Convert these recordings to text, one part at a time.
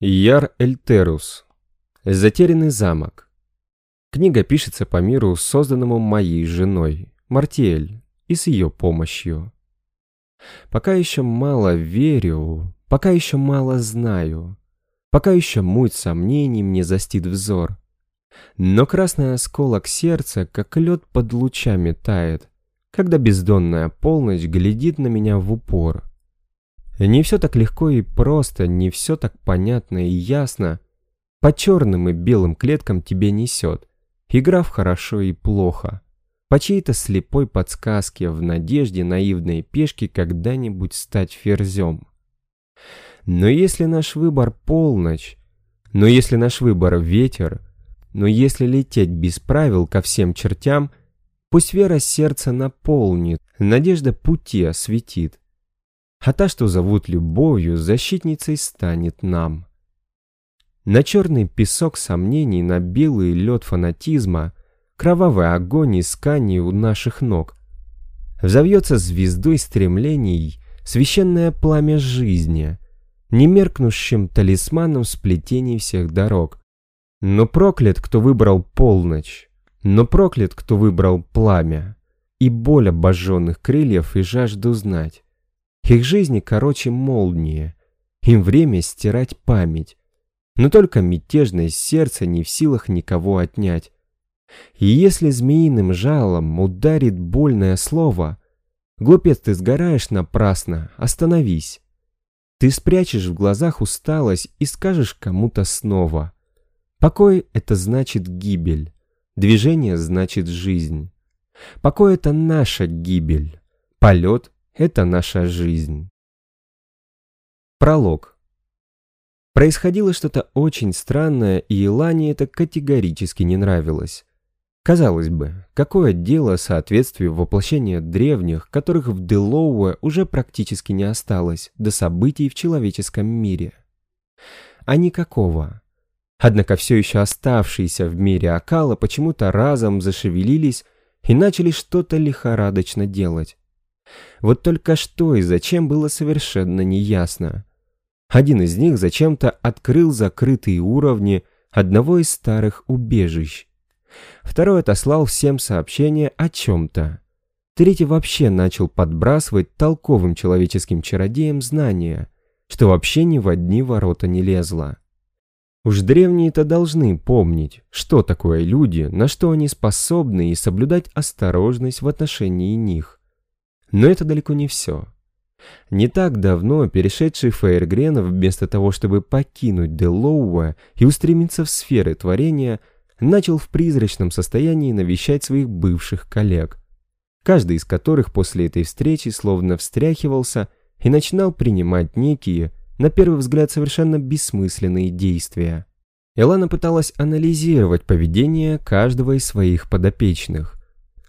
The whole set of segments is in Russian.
Яр Эльтерус. Затерянный замок. Книга пишется по миру, созданному моей женой, Мартиэль, и с ее помощью. Пока еще мало верю, пока еще мало знаю, пока еще муть сомнений мне застит взор. Но красный осколок сердца, как лед под лучами тает, когда бездонная полночь глядит на меня в упор. Не все так легко и просто, не все так понятно и ясно. По черным и белым клеткам тебе несет. Игра в хорошо и плохо. По чьей-то слепой подсказке в надежде наивной пешки когда-нибудь стать ферзем. Но если наш выбор полночь, но если наш выбор ветер, но если лететь без правил ко всем чертям, пусть вера сердца наполнит, надежда пути осветит а та, что зовут любовью, защитницей станет нам. На черный песок сомнений, на белый лед фанатизма, кровавый огонь исканий у наших ног. Взовьется звездой стремлений священное пламя жизни, немеркнущим талисманом сплетений всех дорог. Но проклят, кто выбрал полночь, но проклят, кто выбрал пламя, и боль обожженных крыльев и жажду знать. Их жизни короче молнии. Им время стирать память. Но только мятежное сердце не в силах никого отнять. И если змеиным жалом ударит больное слово, глупец ты сгораешь напрасно, остановись. Ты спрячешь в глазах усталость и скажешь кому-то снова. Покой — это значит гибель, движение значит жизнь. Покой — это наша гибель, полет это наша жизнь. Пролог. Происходило что-то очень странное, и Илане это категорически не нравилось. Казалось бы, какое дело соответствию воплощения древних, которых в Делоуэ уже практически не осталось, до событий в человеческом мире? А никакого. Однако все еще оставшиеся в мире Акала почему-то разом зашевелились и начали что-то лихорадочно делать. Вот только что и зачем было совершенно неясно. Один из них зачем-то открыл закрытые уровни одного из старых убежищ. Второй отослал всем сообщение о чем-то. Третий вообще начал подбрасывать толковым человеческим чародеям знания, что вообще ни в одни ворота не лезло. Уж древние-то должны помнить, что такое люди, на что они способны и соблюдать осторожность в отношении них. Но это далеко не все. Не так давно перешедший Фейергрен вместо того, чтобы покинуть Делоуа и устремиться в сферы творения, начал в призрачном состоянии навещать своих бывших коллег, каждый из которых после этой встречи словно встряхивался и начинал принимать некие, на первый взгляд, совершенно бессмысленные действия. Элана пыталась анализировать поведение каждого из своих подопечных,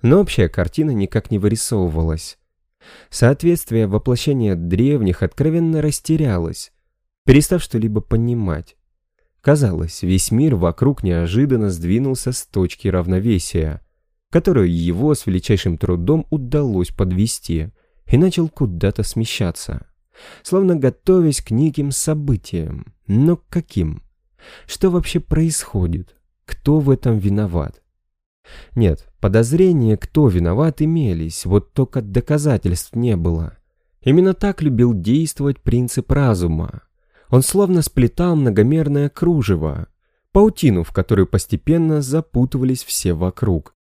но общая картина никак не вырисовывалась. Соответствие воплощения древних откровенно растерялось, перестав что-либо понимать. Казалось, весь мир вокруг неожиданно сдвинулся с точки равновесия, которую его с величайшим трудом удалось подвести, и начал куда-то смещаться, словно готовясь к неким событиям. Но каким? Что вообще происходит? Кто в этом виноват? Нет, подозрения, кто виноват, имелись, вот только доказательств не было. Именно так любил действовать принцип разума. Он словно сплетал многомерное кружево, паутину, в которую постепенно запутывались все вокруг,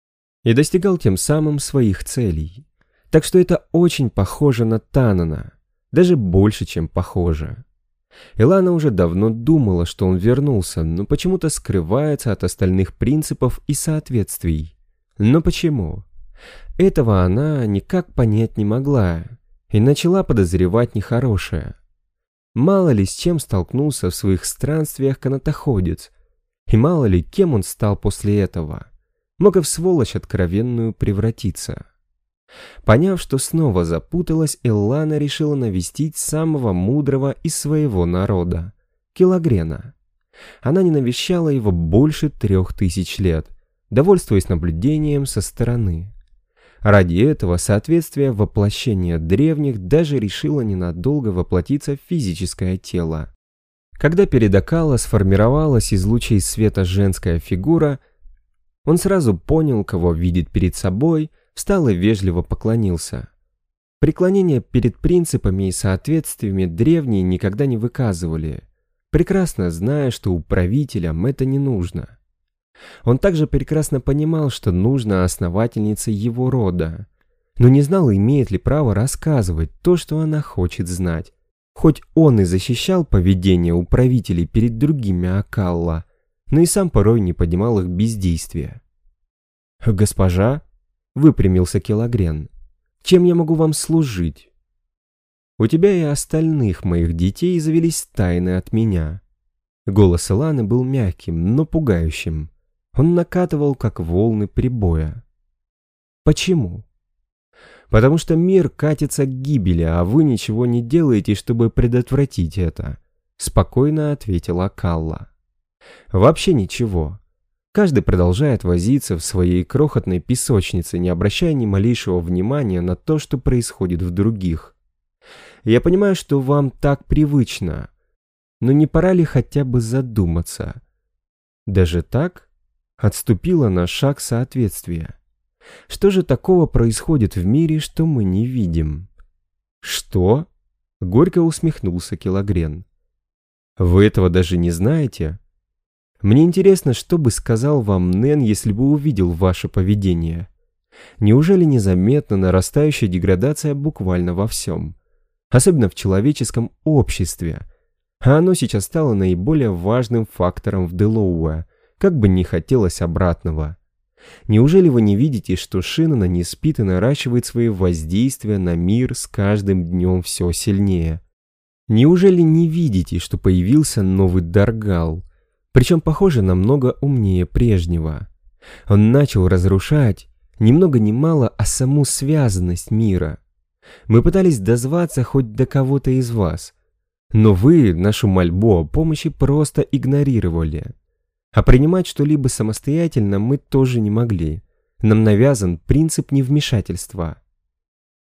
и достигал тем самым своих целей. Так что это очень похоже на Танана, даже больше, чем похоже. Илана уже давно думала, что он вернулся, но почему-то скрывается от остальных принципов и соответствий. Но почему? Этого она никак понять не могла и начала подозревать нехорошее. Мало ли с чем столкнулся в своих странствиях канатоходец, и мало ли кем он стал после этого. Мог и в сволочь откровенную превратиться. Поняв, что снова запуталась, Эллана решила навестить самого мудрого из своего народа — Килогрена. Она не навещала его больше трех тысяч лет, довольствуясь наблюдением со стороны. Ради этого соответствие воплощения древних даже решила ненадолго воплотиться в физическое тело. Когда перед Акала сформировалась из лучей света женская фигура, он сразу понял, кого видит перед собой, встал и вежливо поклонился. Преклонение перед принципами и соответствиями древние никогда не выказывали, прекрасно зная, что управителям это не нужно. Он также прекрасно понимал, что нужно основательнице его рода, но не знал, имеет ли право рассказывать то, что она хочет знать. Хоть он и защищал поведение управителей перед другими Акалла, но и сам порой не поднимал их бездействия. «Госпожа?» — выпрямился Килогрен. «Чем я могу вам служить?» «У тебя и остальных моих детей завелись тайны от меня». Голос Иланы был мягким, но пугающим. Он накатывал, как волны прибоя. «Почему?» потому что мир катится к гибели, а вы ничего не делаете, чтобы предотвратить это», — спокойно ответила Калла. «Вообще ничего. Каждый продолжает возиться в своей крохотной песочнице, не обращая ни малейшего внимания на то, что происходит в других. Я понимаю, что вам так привычно, но не пора ли хотя бы задуматься? Даже так отступила на шаг соответствия. Что же такого происходит в мире, что мы не видим? Что? Горько усмехнулся Килогрен. Вы этого даже не знаете? Мне интересно, что бы сказал вам Нэн, если бы увидел ваше поведение. Неужели незаметна нарастающая деградация буквально во всем? Особенно в человеческом обществе. А оно сейчас стало наиболее важным фактором в Делоуэ, как бы не хотелось обратного. Неужели вы не видите, что Шинана не спит и наращивает свои воздействия на мир с каждым днем все сильнее? Неужели не видите, что появился новый Даргал, причем, похоже, намного умнее прежнего? Он начал разрушать ни много ни мало, а саму связанность мира. Мы пытались дозваться хоть до кого-то из вас, но вы нашу мольбу о помощи просто игнорировали. А принимать что-либо самостоятельно мы тоже не могли. Нам навязан принцип невмешательства.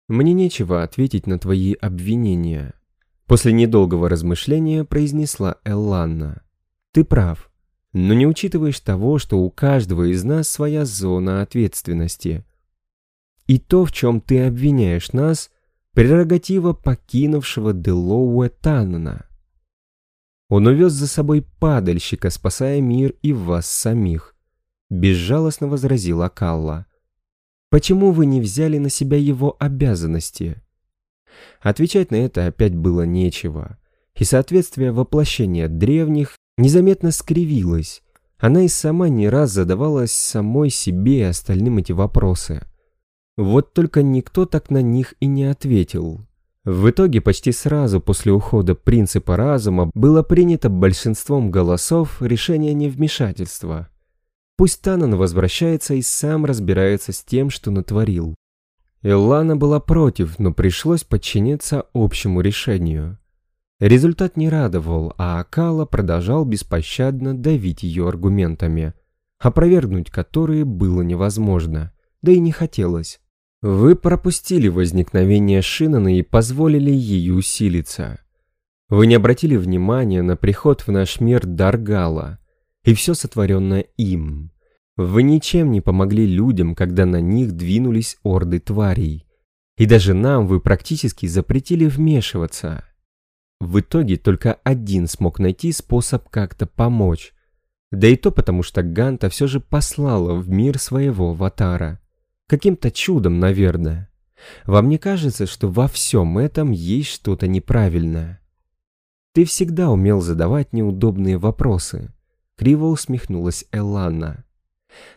Мне нечего ответить на твои обвинения. После недолгого размышления произнесла Элланна. Ты прав, но не учитываешь того, что у каждого из нас своя зона ответственности. И то, в чем ты обвиняешь нас, прерогатива покинувшего Делоуэ Таннена. Он увез за собой падальщика, спасая мир и вас самих. Безжалостно возразила Калла. Почему вы не взяли на себя его обязанности? Отвечать на это опять было нечего. И соответствие воплощения древних незаметно скривилось. Она и сама не раз задавалась самой себе и остальным эти вопросы. Вот только никто так на них и не ответил. В итоге почти сразу после ухода принципа разума было принято большинством голосов решение невмешательства. Пусть Танан возвращается и сам разбирается с тем, что натворил. Илана была против, но пришлось подчиниться общему решению. Результат не радовал, а Акала продолжал беспощадно давить ее аргументами, опровергнуть которые было невозможно, да и не хотелось. Вы пропустили возникновение Шинана и позволили ей усилиться. Вы не обратили внимания на приход в наш мир Даргала и все сотворенное им. Вы ничем не помогли людям, когда на них двинулись орды тварей. И даже нам вы практически запретили вмешиваться. В итоге только один смог найти способ как-то помочь. Да и то потому, что Ганта все же послала в мир своего аватара. Каким-то чудом, наверное. Вам не кажется, что во всем этом есть что-то неправильное? Ты всегда умел задавать неудобные вопросы. Криво усмехнулась Эллана.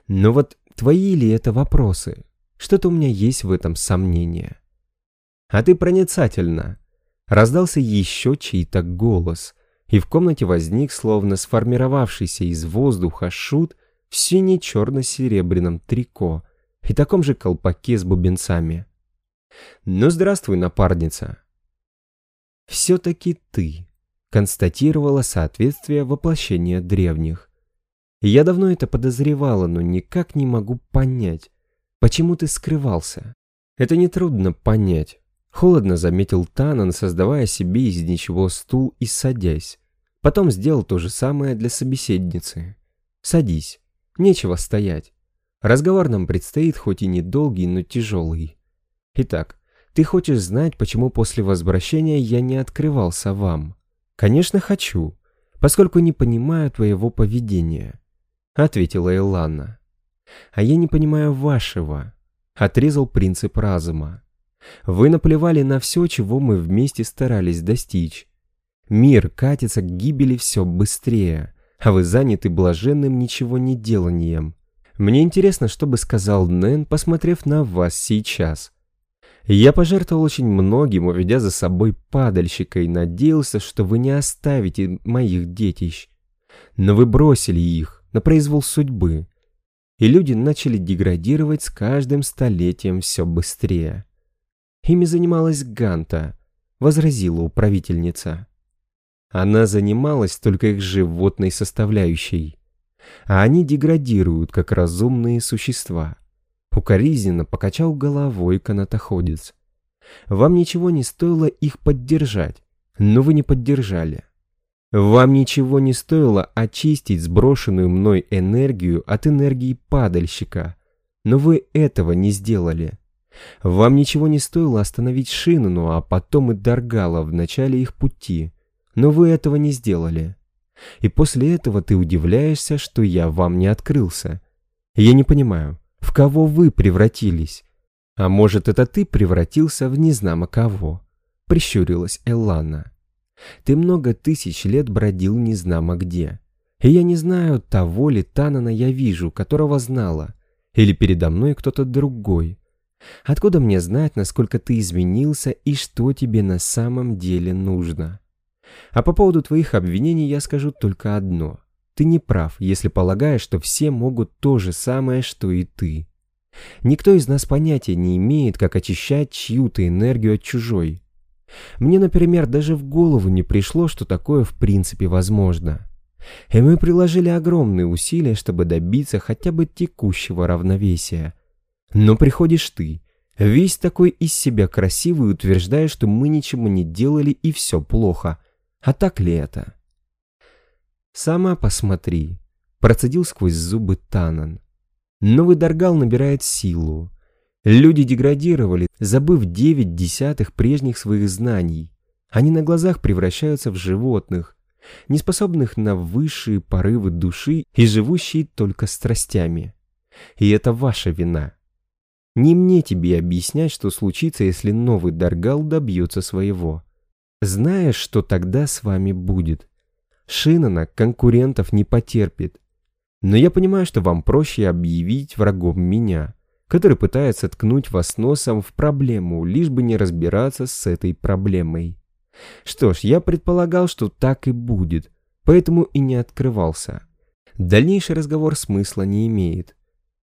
Но вот твои ли это вопросы? Что-то у меня есть в этом сомнение. А ты проницательна. Раздался еще чей-то голос, и в комнате возник словно сформировавшийся из воздуха шут в сине-черно-серебряном трико и таком же колпаке с бубенцами. «Ну, здравствуй, напарница!» «Все-таки ты», — констатировала соответствие воплощения древних. «Я давно это подозревала, но никак не могу понять, почему ты скрывался. Это нетрудно понять». Холодно заметил Танан, создавая себе из ничего стул и садясь. Потом сделал то же самое для собеседницы. «Садись. Нечего стоять. Разговор нам предстоит хоть и недолгий, но тяжелый. Итак, ты хочешь знать, почему после возвращения я не открывался вам? Конечно, хочу, поскольку не понимаю твоего поведения», — ответила Элана. «А я не понимаю вашего», — отрезал принцип разума. «Вы наплевали на все, чего мы вместе старались достичь. Мир катится к гибели все быстрее, а вы заняты блаженным ничего не деланием. Мне интересно, что бы сказал Нэн, посмотрев на вас сейчас. Я пожертвовал очень многим, уведя за собой падальщика, и надеялся, что вы не оставите моих детищ. Но вы бросили их на произвол судьбы, и люди начали деградировать с каждым столетием все быстрее. Ими занималась Ганта, возразила управительница. Она занималась только их животной составляющей а они деградируют, как разумные существа. Укоризненно покачал головой канатоходец. Вам ничего не стоило их поддержать, но вы не поддержали. Вам ничего не стоило очистить сброшенную мной энергию от энергии падальщика, но вы этого не сделали. Вам ничего не стоило остановить Шинуну, а потом и Даргала в начале их пути, но вы этого не сделали. И после этого ты удивляешься, что я вам не открылся. Я не понимаю, в кого вы превратились? А может, это ты превратился в незнамо кого?» Прищурилась Эллана. «Ты много тысяч лет бродил незнамо где. И я не знаю, того ли Танана я вижу, которого знала, или передо мной кто-то другой. Откуда мне знать, насколько ты изменился и что тебе на самом деле нужно?» А по поводу твоих обвинений я скажу только одно. Ты не прав, если полагаешь, что все могут то же самое, что и ты. Никто из нас понятия не имеет, как очищать чью-то энергию от чужой. Мне, например, даже в голову не пришло, что такое в принципе возможно. И мы приложили огромные усилия, чтобы добиться хотя бы текущего равновесия. Но приходишь ты, весь такой из себя красивый, утверждаешь, что мы ничего не делали и все плохо, а так ли это? «Сама посмотри», — процедил сквозь зубы Танан. Новый Даргал набирает силу. Люди деградировали, забыв девять десятых прежних своих знаний. Они на глазах превращаются в животных, неспособных на высшие порывы души и живущие только страстями. И это ваша вина. Не мне тебе объяснять, что случится, если новый Даргал добьется своего зная, что тогда с вами будет. Шинана конкурентов не потерпит. Но я понимаю, что вам проще объявить врагом меня, который пытается ткнуть вас носом в проблему, лишь бы не разбираться с этой проблемой. Что ж, я предполагал, что так и будет, поэтому и не открывался. Дальнейший разговор смысла не имеет.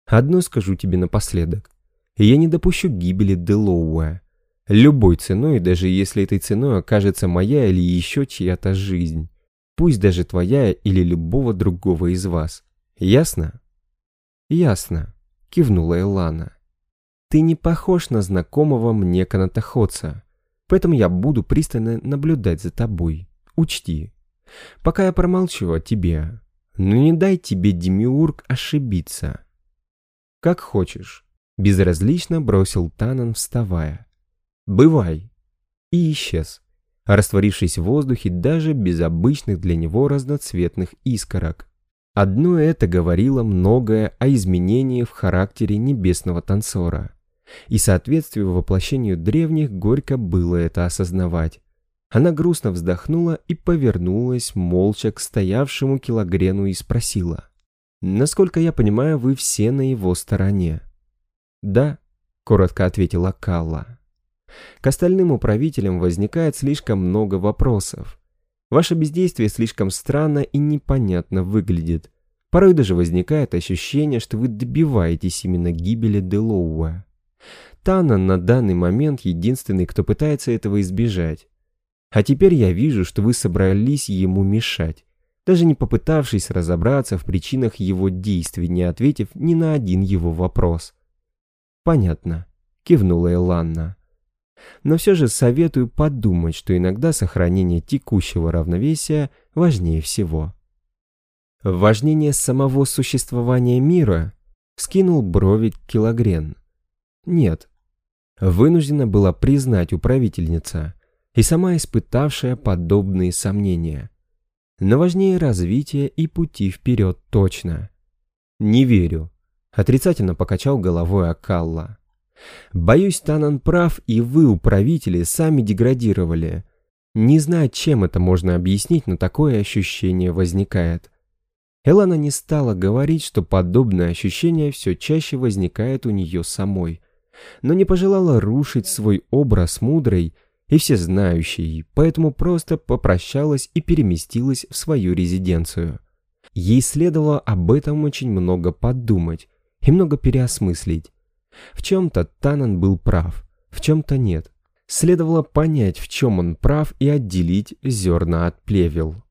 Одно скажу тебе напоследок. Я не допущу гибели Делоуэ. Любой ценой, даже если этой ценой окажется моя или еще чья-то жизнь. Пусть даже твоя или любого другого из вас. Ясно? Ясно, кивнула Элана. Ты не похож на знакомого мне канатоходца, поэтому я буду пристально наблюдать за тобой. Учти. Пока я промолчу о тебе, но не дай тебе, Демиург, ошибиться. Как хочешь. Безразлично бросил Танан, вставая. «Бывай!» и исчез, растворившись в воздухе даже без обычных для него разноцветных искорок. Одно это говорило многое о изменении в характере небесного танцора. И соответствию воплощению древних горько было это осознавать. Она грустно вздохнула и повернулась молча к стоявшему килогрену и спросила. «Насколько я понимаю, вы все на его стороне?» «Да», — коротко ответила Калла. К остальным управителям возникает слишком много вопросов. Ваше бездействие слишком странно и непонятно выглядит. Порой даже возникает ощущение, что вы добиваетесь именно гибели Делоуа. Тана на данный момент единственный, кто пытается этого избежать. А теперь я вижу, что вы собрались ему мешать, даже не попытавшись разобраться в причинах его действий, не ответив ни на один его вопрос. «Понятно», — кивнула Эланна. Но все же советую подумать, что иногда сохранение текущего равновесия важнее всего. Важнение самого существования мира скинул брови Килогрен. Нет. Вынуждена была признать управительница и сама испытавшая подобные сомнения. Но важнее развитие и пути вперед точно. Не верю. Отрицательно покачал головой Акалла. Боюсь, Танан прав, и вы, управители, сами деградировали. Не знаю, чем это можно объяснить, но такое ощущение возникает. Элана не стала говорить, что подобное ощущение все чаще возникает у нее самой, но не пожелала рушить свой образ мудрой и всезнающей, поэтому просто попрощалась и переместилась в свою резиденцию. Ей следовало об этом очень много подумать и много переосмыслить. В чем-то Танан был прав, в чем-то нет. Следовало понять, в чем он прав, и отделить зерна от плевел.